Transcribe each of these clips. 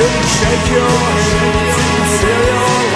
Shake your hands, feel your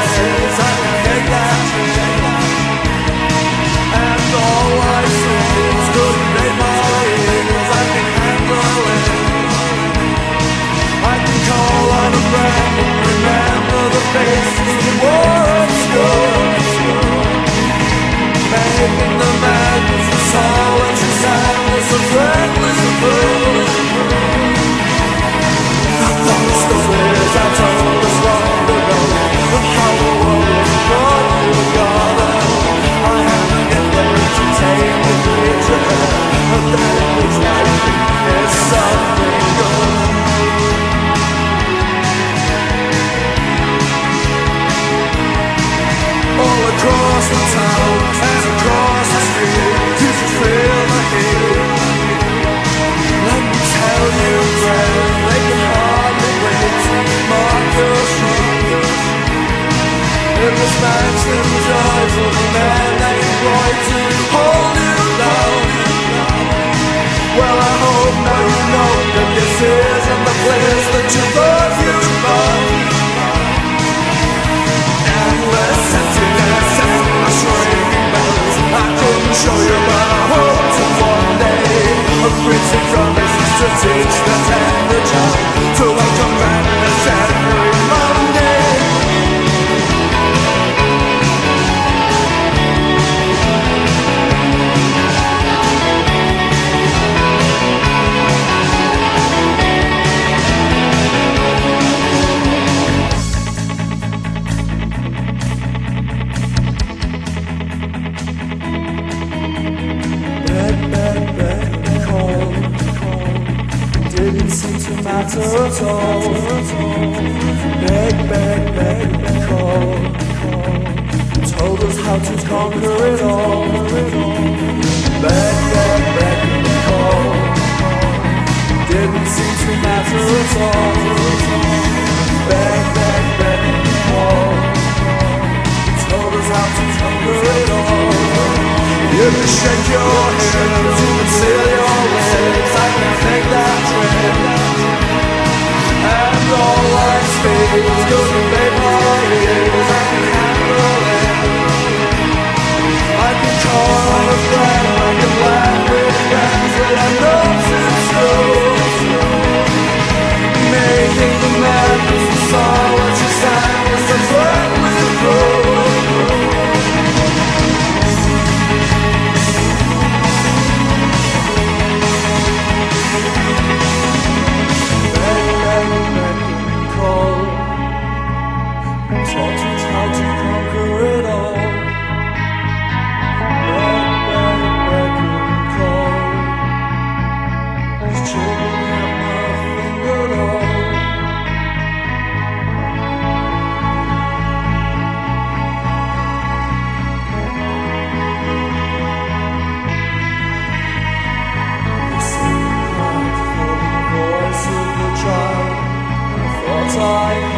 the man to hold you. Well, I hope now you know isn't the place that you you'd. Endless bells. I couldn't show you, but I hope to one day. A pretty promise is to teach matter at all. Beg, beg, beg, cold, cold. Told us how to conquer it all. Beg, beg, beg, cold. Didn't seem to matter at all. Beg, beg, beg, cold. Told us how to conquer it all. You can shake your head your life fades. time.